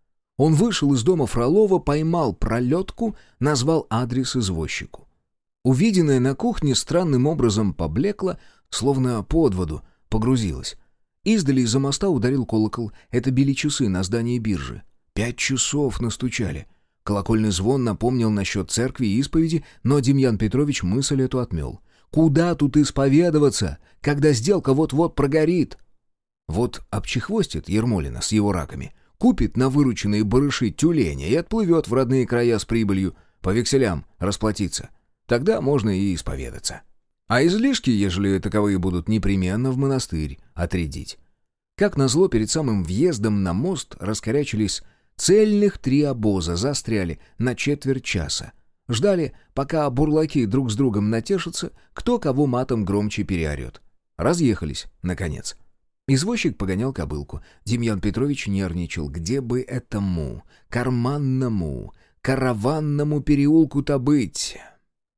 он вышел из дома Фролова, поймал пролетку, назвал адрес извозчику. Увиденное на кухне странным образом поблекло, словно под воду, погрузилось. Издали из-за моста ударил колокол. Это били часы на здании биржи. Пять часов настучали. Колокольный звон напомнил насчет церкви и исповеди, но Демьян Петрович мысль эту отмел. «Куда тут исповедоваться, когда сделка вот-вот прогорит?» Вот обчехвостит Ермолина с его раками — Купит на вырученные барыши тюленя и отплывет в родные края с прибылью, по векселям расплатиться. Тогда можно и исповедаться. А излишки, ежели таковые будут, непременно в монастырь отрядить. Как назло, перед самым въездом на мост раскорячились цельных три обоза, застряли на четверть часа. Ждали, пока бурлаки друг с другом натешатся, кто кого матом громче переорет. Разъехались, наконец. Извозчик погонял кобылку. Демьян Петрович нервничал. Где бы этому, карманному, караванному переулку-то быть?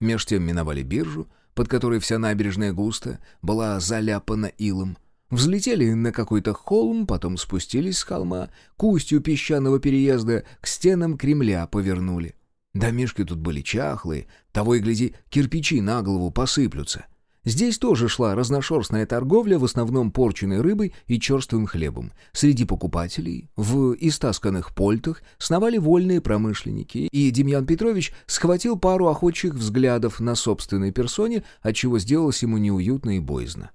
Меж тем миновали биржу, под которой вся набережная густо была заляпана илом. Взлетели на какой-то холм, потом спустились с холма, к устью песчаного переезда, к стенам Кремля повернули. Домишки тут были чахлые, того и гляди, кирпичи на голову посыплются. Здесь тоже шла разношерстная торговля, в основном порченной рыбой и черствым хлебом. Среди покупателей в истасканных польтах сновали вольные промышленники, и Демьян Петрович схватил пару охотчих взглядов на собственной персоне, отчего сделалось ему неуютно и боязно.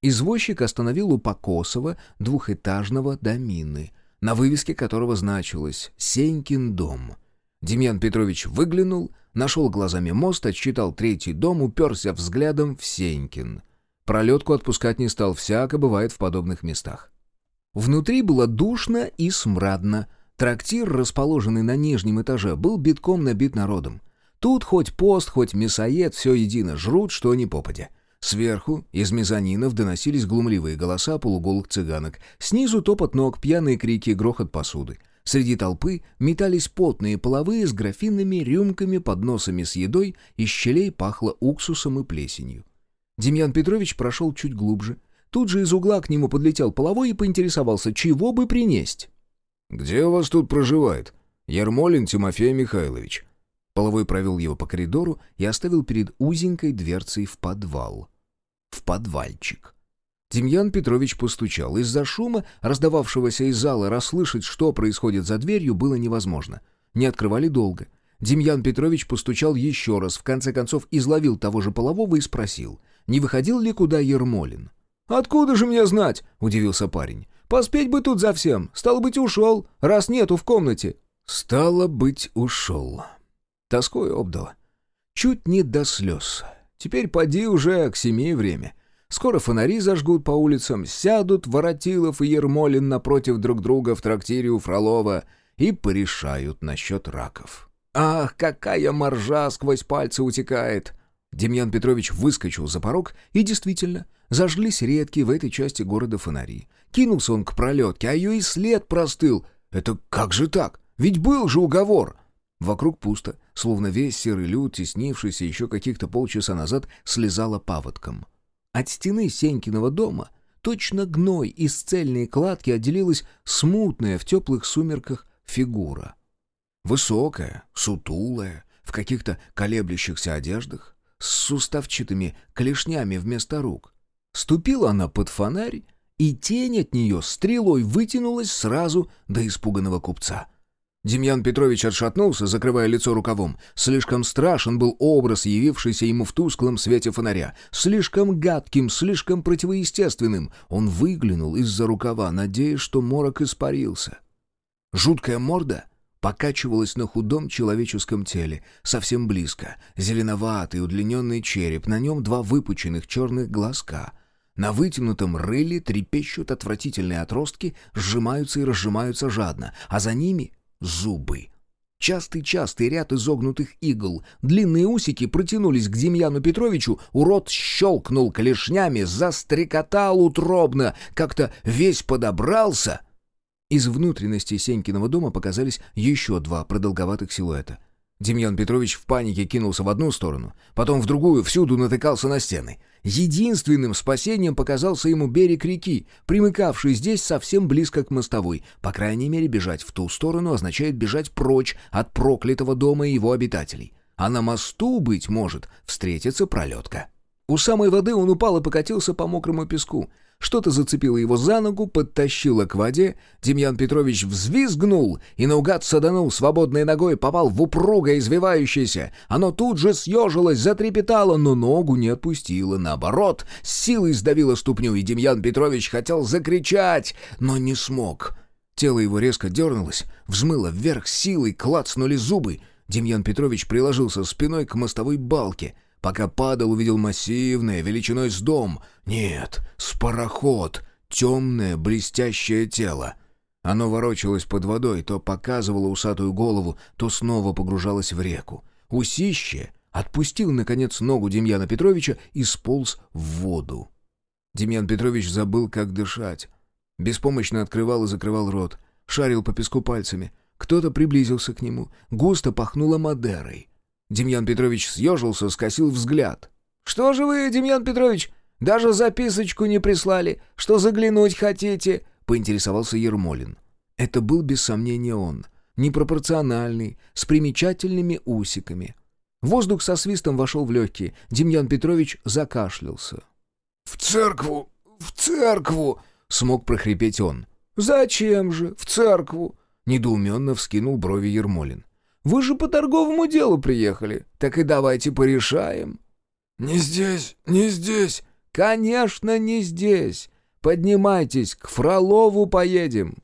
Извозчик остановил у Покосова двухэтажного домины, на вывеске которого значилось «Сенькин дом». Демьян Петрович выглянул — Нашел глазами мост, отсчитал третий дом, уперся взглядом в Сенькин. Пролетку отпускать не стал, всяко бывает в подобных местах. Внутри было душно и смрадно. Трактир, расположенный на нижнем этаже, был битком набит народом. Тут хоть пост, хоть мясоед, все едино, жрут, что ни попадя. Сверху, из мезонинов, доносились глумливые голоса полуголых цыганок. Снизу топот ног, пьяные крики, грохот посуды. Среди толпы метались потные половые с графинными рюмками, подносами с едой, из щелей пахло уксусом и плесенью. Демьян Петрович прошел чуть глубже. Тут же из угла к нему подлетел половой и поинтересовался, чего бы принесть. «Где у вас тут проживает?» «Ермолин Тимофей Михайлович». Половой провел его по коридору и оставил перед узенькой дверцей в подвал. В подвальчик. Демьян Петрович постучал. Из-за шума, раздававшегося из зала, расслышать, что происходит за дверью, было невозможно. Не открывали долго. Демьян Петрович постучал еще раз, в конце концов изловил того же полового и спросил, не выходил ли куда Ермолин. «Откуда же мне знать?» — удивился парень. «Поспеть бы тут за всем. Стало быть, ушел, раз нету в комнате». «Стало быть, ушел». Тоской обдало. Чуть не до слез. Теперь поди уже к семи время. Скоро фонари зажгут по улицам, сядут Воротилов и Ермолин напротив друг друга в трактире у Фролова и порешают насчет раков. Ах, какая моржа сквозь пальцы утекает! Демьян Петрович выскочил за порог, и действительно, зажглись редкие в этой части города фонари. Кинулся он к пролетке, а ее и след простыл. Это как же так? Ведь был же уговор! Вокруг пусто, словно весь серый люд, теснившийся еще каких-то полчаса назад, слезала паводком. От стены Сенькиного дома, точно гной из цельной кладки, отделилась смутная в теплых сумерках фигура. Высокая, сутулая, в каких-то колеблющихся одеждах, с суставчатыми клешнями вместо рук. Ступила она под фонарь, и тень от нее стрелой вытянулась сразу до испуганного купца. Демьян Петрович отшатнулся, закрывая лицо рукавом. Слишком страшен был образ, явившийся ему в тусклом свете фонаря. Слишком гадким, слишком противоестественным. Он выглянул из-за рукава, надеясь, что морок испарился. Жуткая морда покачивалась на худом человеческом теле, совсем близко. Зеленоватый, удлиненный череп, на нем два выпученных черных глазка. На вытянутом рыле трепещут отвратительные отростки, сжимаются и разжимаются жадно, а за ними зубы. Частый-частый ряд изогнутых игл, длинные усики протянулись к Демьяну Петровичу, урод щелкнул клешнями, застрекотал утробно, как-то весь подобрался. Из внутренности Сенькиного дома показались еще два продолговатых силуэта — Демьян Петрович в панике кинулся в одну сторону, потом в другую, всюду натыкался на стены. Единственным спасением показался ему берег реки, примыкавший здесь совсем близко к мостовой. По крайней мере, бежать в ту сторону означает бежать прочь от проклятого дома и его обитателей. А на мосту, быть может, встретится пролетка. У самой воды он упал и покатился по мокрому песку. Что-то зацепило его за ногу, подтащило к воде. Демьян Петрович взвизгнул и наугад саданул свободной ногой, попал в упругое извивающееся. Оно тут же съежилось, затрепетало, но ногу не отпустило. Наоборот, с силой сдавило ступню, и Демьян Петрович хотел закричать, но не смог. Тело его резко дернулось, взмыло вверх силой, клацнули зубы. Демьян Петрович приложился спиной к мостовой балке — Пока падал, увидел массивное, величиной с дом. Нет, с пароход. Темное, блестящее тело. Оно ворочалось под водой, то показывало усатую голову, то снова погружалось в реку. Усище отпустил, наконец, ногу Демьяна Петровича и сполз в воду. Демьян Петрович забыл, как дышать. Беспомощно открывал и закрывал рот. Шарил по песку пальцами. Кто-то приблизился к нему. Густо пахнуло Мадерой. Демьян Петрович съежился, скосил взгляд. «Что же вы, Демьян Петрович, даже записочку не прислали? Что заглянуть хотите?» — поинтересовался Ермолин. Это был без сомнения он. Непропорциональный, с примечательными усиками. Воздух со свистом вошел в легкие. Демьян Петрович закашлялся. «В церкву! В церкву!» — смог прохрипеть он. «Зачем же? В церкву!» — недоуменно вскинул брови Ермолин. Вы же по торговому делу приехали. Так и давайте порешаем». «Не здесь, не здесь». «Конечно, не здесь. Поднимайтесь, к Фролову поедем».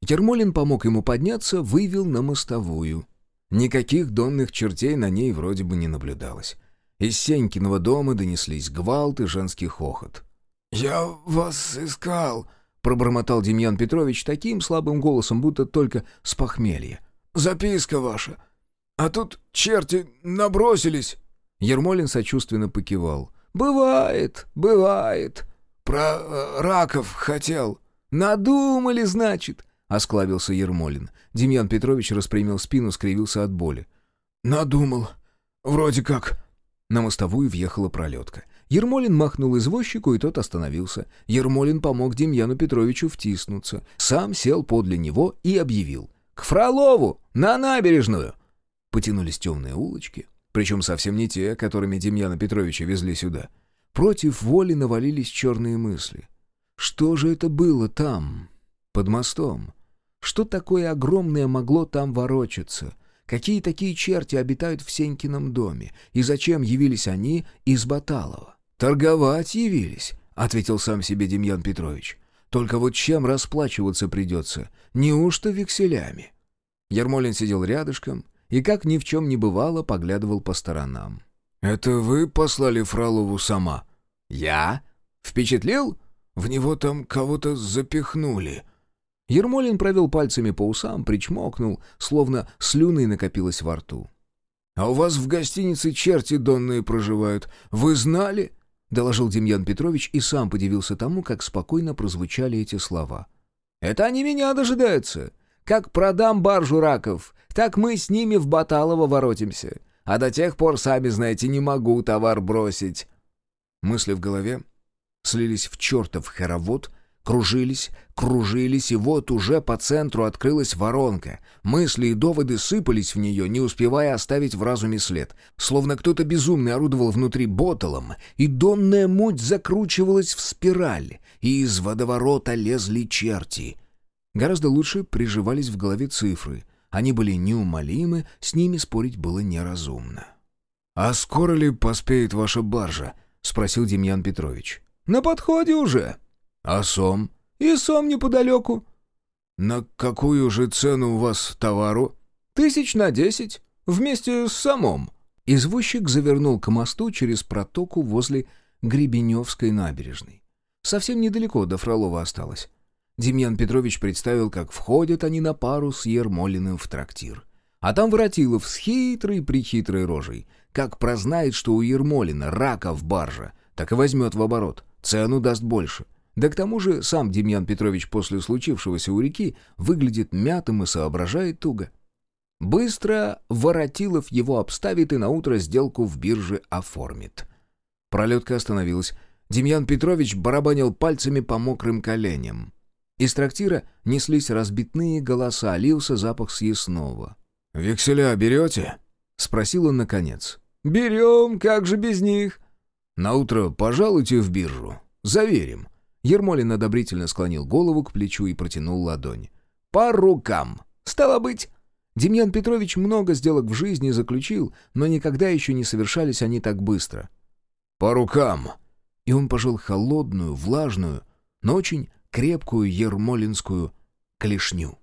Ермолин помог ему подняться, вывел на мостовую. Никаких донных чертей на ней вроде бы не наблюдалось. Из Сенькиного дома донеслись гвалт и женский хохот. «Я вас искал», — пробормотал Демьян Петрович таким слабым голосом, будто только с похмелья. «Записка ваша. А тут черти набросились. Ермолин сочувственно покивал. «Бывает, бывает». «Про э, раков хотел». «Надумали, значит», — осклабился Ермолин. Демьян Петрович распрямил спину, скривился от боли. «Надумал. Вроде как». На мостовую въехала пролетка. Ермолин махнул извозчику, и тот остановился. Ермолин помог Демьяну Петровичу втиснуться. Сам сел подле него и объявил. «К Фролову! На набережную!» Потянулись темные улочки, причем совсем не те, которыми Демьяна Петровича везли сюда. Против воли навалились черные мысли. Что же это было там, под мостом? Что такое огромное могло там ворочаться? Какие такие черти обитают в Сенькином доме? И зачем явились они из Баталова? «Торговать явились», — ответил сам себе Демьян Петрович. «Только вот чем расплачиваться придется? Неужто векселями?» Ермолин сидел рядышком и, как ни в чем не бывало, поглядывал по сторонам. «Это вы послали Фролову сама?» «Я? Впечатлил? В него там кого-то запихнули». Ермолин провел пальцами по усам, причмокнул, словно слюны накопилось во рту. «А у вас в гостинице черти донные проживают. Вы знали?» — доложил Демьян Петрович и сам подивился тому, как спокойно прозвучали эти слова. «Это они меня дожидаются. Как продам баржу раков, так мы с ними в Баталово воротимся. А до тех пор, сами знаете, не могу товар бросить». Мысли в голове слились в чертов хоровод, кружились, кружились, и вот уже по центру открылась воронка. Мысли и доводы сыпались в нее, не успевая оставить в разуме след. Словно кто-то безумный орудовал внутри ботолом, и донная муть закручивалась в спираль, и из водоворота лезли черти. Гораздо лучше приживались в голове цифры. Они были неумолимы, с ними спорить было неразумно. «А скоро ли поспеет ваша баржа?» — спросил Демьян Петрович. «На подходе уже». «А сом?» «И сом неподалеку». «На какую же цену у вас товару?» «Тысяч на десять, вместе с самом». Извозчик завернул к мосту через протоку возле Гребеневской набережной. Совсем недалеко до Фролова осталось. Демьян Петрович представил, как входят они на пару с Ермолиным в трактир. А там Воротилов с хитрой-прихитрой рожей. Как прознает, что у Ермолина рака в барже, так и возьмет в оборот. Цену даст больше. Да к тому же сам Демьян Петрович после случившегося у реки выглядит мятым и соображает туго. Быстро Воротилов его обставит и наутро сделку в бирже оформит. Пролетка остановилась. Демьян Петрович барабанил пальцами по мокрым коленям. Из трактира неслись разбитные голоса, лился запах съестного. «Векселя берете?» — спросил он наконец. «Берем, как же без них?» «Наутро пожалуйте в биржу. Заверим». Ермолин одобрительно склонил голову к плечу и протянул ладонь. «По рукам! Стало быть!» Демьян Петрович много сделок в жизни заключил, но никогда еще не совершались они так быстро. «По рукам!» И он пожал холодную, влажную, но очень крепкую ермолинскую клешню.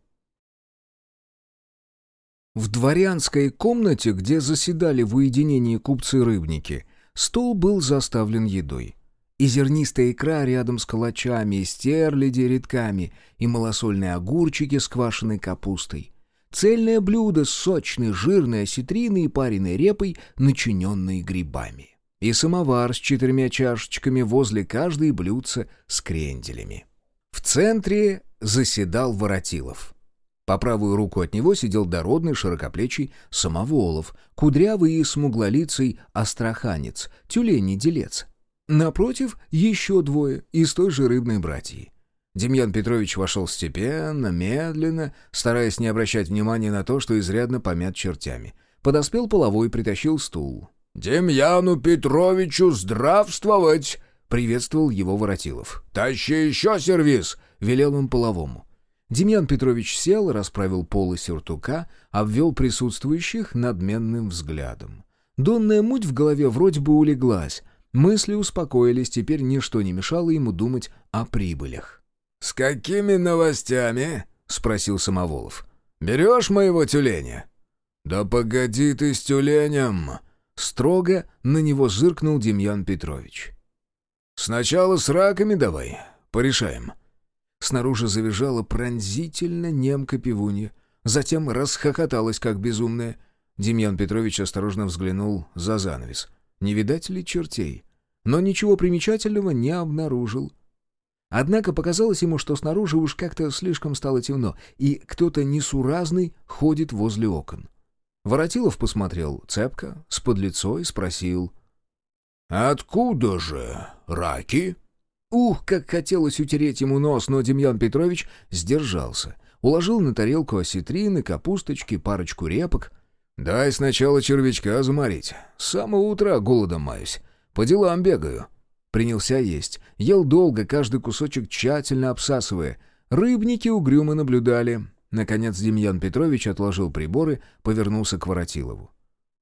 В дворянской комнате, где заседали в уединении купцы-рыбники, стол был заставлен едой. И зернистая икра рядом с калачами, и стерляди редками, и малосольные огурчики с квашеной капустой. Цельное блюдо с сочной, жирной осетриной и пареной репой, начиненной грибами. И самовар с четырьмя чашечками возле каждой блюдца с кренделями. В центре заседал Воротилов. По правую руку от него сидел дородный широкоплечий самоволов, кудрявый и смуглолицый астраханец, тюлень-делец. Напротив еще двое из той же рыбной братьи. Демьян Петрович вошел степенно, медленно, стараясь не обращать внимания на то, что изрядно помят чертями. Подоспел половой и притащил стул. «Демьяну Петровичу здравствовать!» Приветствовал его Воротилов. «Тащи еще сервис!» — велел он половому. Демьян Петрович сел, расправил полы сюртука, обвел присутствующих надменным взглядом. Донная муть в голове вроде бы улеглась. Мысли успокоились, теперь ничто не мешало ему думать о прибылях. «С какими новостями?» — спросил Самоволов. «Берешь моего тюленя?» «Да погоди ты с тюленем!» Строго на него зыркнул Демьян Петрович. «Сначала с раками давай, порешаем». Снаружи завизжала пронзительно немка-пивунья, затем расхохоталась, как безумная. Демьян Петрович осторожно взглянул за занавес. Не видать ли чертей? Но ничего примечательного не обнаружил. Однако показалось ему, что снаружи уж как-то слишком стало темно, и кто-то несуразный ходит возле окон. Воротилов посмотрел цепко, с подлицой, спросил — «Откуда же раки?» Ух, как хотелось утереть ему нос, но Демьян Петрович сдержался. Уложил на тарелку осетрины, капусточки, парочку репок. «Дай сначала червячка заморить. С самого утра голодом маюсь. По делам бегаю». Принялся есть. Ел долго, каждый кусочек тщательно обсасывая. Рыбники угрюмо наблюдали. Наконец Демьян Петрович отложил приборы, повернулся к Воротилову.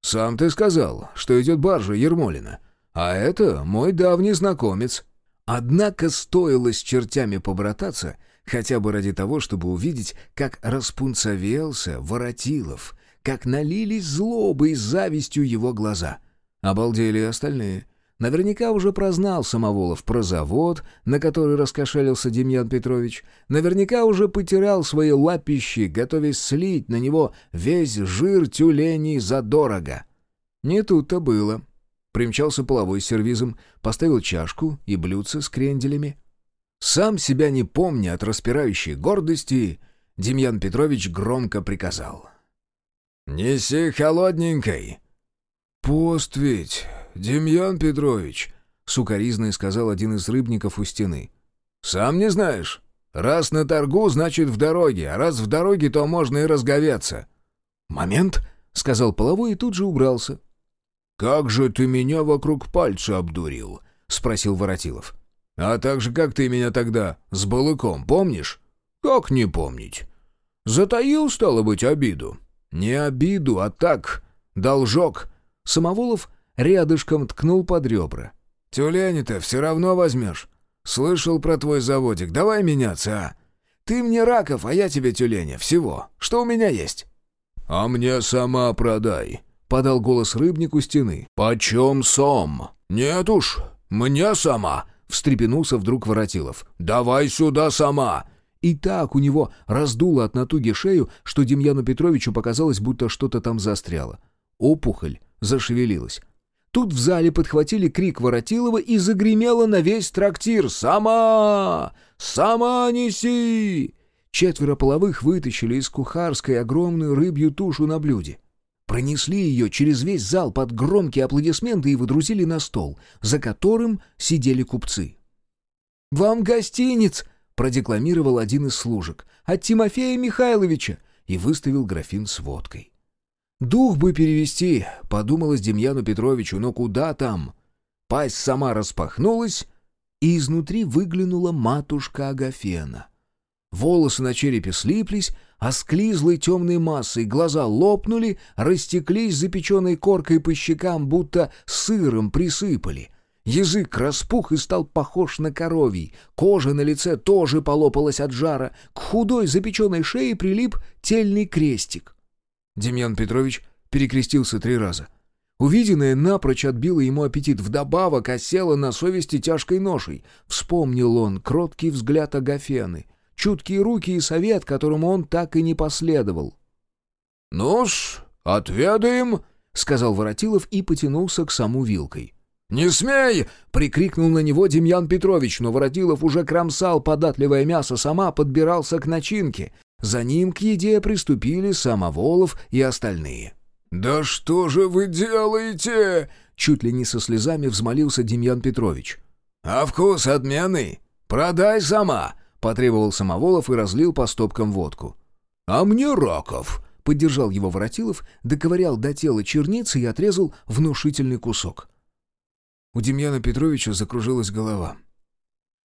«Сам ты сказал, что идет баржа Ермолина. А это мой давний знакомец». Однако стоило с чертями побрататься, хотя бы ради того, чтобы увидеть, как распунцовелся Воротилов, как налились злобой и завистью его глаза. Обалдели остальные. Наверняка уже прознал Самоволов про завод, на который раскошелился Демьян Петрович. Наверняка уже потирал свои лапищи, готовясь слить на него весь жир тюленей задорого. Не тут-то было. Примчался половой сервизом, поставил чашку и блюдце с кренделями. Сам себя не помня от распирающей гордости, Демьян Петрович громко приказал. «Неси холодненькой!» «Пост ведь, Демьян Петрович!» — сукоризный сказал один из рыбников у стены. «Сам не знаешь? Раз на торгу, значит в дороге, а раз в дороге, то можно и разговеться». «Момент!» — сказал половой и тут же убрался. «Как же ты меня вокруг пальца обдурил?» — спросил Воротилов. «А так же, как ты меня тогда с балыком, помнишь?» «Как не помнить?» «Затаил, стало быть, обиду?» «Не обиду, а так, должок». Самоволов рядышком ткнул под ребра. «Тюлени-то все равно возьмешь. Слышал про твой заводик. Давай меняться, а? Ты мне раков, а я тебе тюленя. Всего. Что у меня есть?» «А мне сама продай», — подал голос рыбник у стены. «Почем сом?» «Нет уж, мне сама», — встрепенулся вдруг Воротилов. «Давай сюда сама!» И так у него раздуло от натуги шею, что Демьяну Петровичу показалось, будто что-то там застряло. Опухоль зашевелилась. Тут в зале подхватили крик Воротилова и загремело на весь трактир «Сама! Сама неси!» Четверо половых вытащили из кухарской огромную рыбью тушу на блюде. Пронесли ее через весь зал под громкие аплодисменты и выдрузили на стол, за которым сидели купцы. «Вам гостиниц!» продекламировал один из служек. «От Тимофея Михайловича!» и выставил графин с водкой. «Дух бы перевести», — подумалось Демьяну Петровичу, «но куда там?» Пасть сама распахнулась, и изнутри выглянула матушка Агафена. Волосы на черепе слиплись, а склизлой темной массой глаза лопнули, растеклись запеченной коркой по щекам, будто сыром присыпали — Язык распух и стал похож на коровий. Кожа на лице тоже полопалась от жара. К худой запеченной шее прилип тельный крестик. Демьян Петрович перекрестился три раза. Увиденное напрочь отбило ему аппетит, вдобавок осело на совести тяжкой ношей. Вспомнил он кроткий взгляд Агафены, чуткие руки и совет, которому он так и не последовал. «Ну-с, отведаем», — сказал Воротилов и потянулся к саму вилкой. «Не смей!» — прикрикнул на него Демьян Петрович, но Воротилов уже кромсал податливое мясо, сама подбирался к начинке. За ним к еде приступили Самоволов и остальные. «Да что же вы делаете?» — чуть ли не со слезами взмолился Демьян Петрович. «А вкус отменный? Продай сама!» — потребовал Самоволов и разлил по стопкам водку. «А мне раков!» — поддержал его Воротилов, доковырял до тела черницы и отрезал внушительный кусок. У Демьяна Петровича закружилась голова.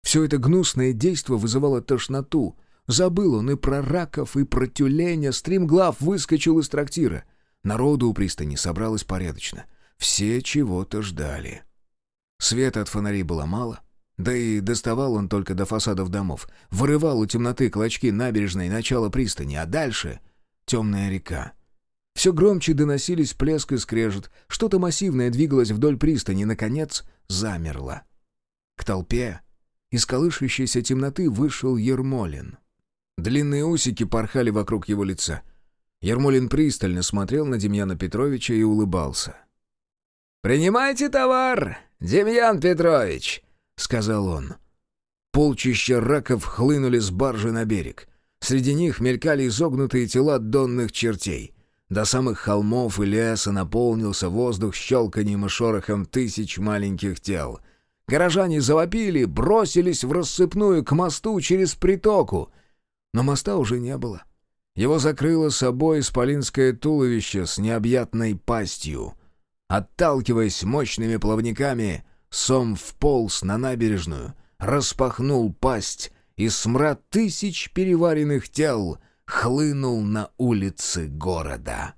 Все это гнусное действо вызывало тошноту. Забыл он и про раков, и про тюленя. Стримглав выскочил из трактира. Народу у пристани собралось порядочно. Все чего-то ждали. Света от фонарей было мало. Да и доставал он только до фасадов домов. Вырывал у темноты клочки набережной начала пристани, а дальше — темная река. Все громче доносились плеск и скрежет. Что-то массивное двигалось вдоль пристани, наконец замерло. К толпе из колышущейся темноты вышел Ермолин. Длинные усики порхали вокруг его лица. Ермолин пристально смотрел на Демьяна Петровича и улыбался. «Принимайте товар, Демьян Петрович!» — сказал он. Полчища раков хлынули с баржи на берег. Среди них мелькали изогнутые тела донных чертей — до самых холмов и леса наполнился воздух щелканием и шорохом тысяч маленьких тел. Горожане завопили, бросились в рассыпную к мосту через притоку. Но моста уже не было. Его закрыло собой исполинское туловище с необъятной пастью. Отталкиваясь мощными плавниками, сом вполз на набережную, распахнул пасть, и смрад тысяч переваренных тел — хлынул на улицы города.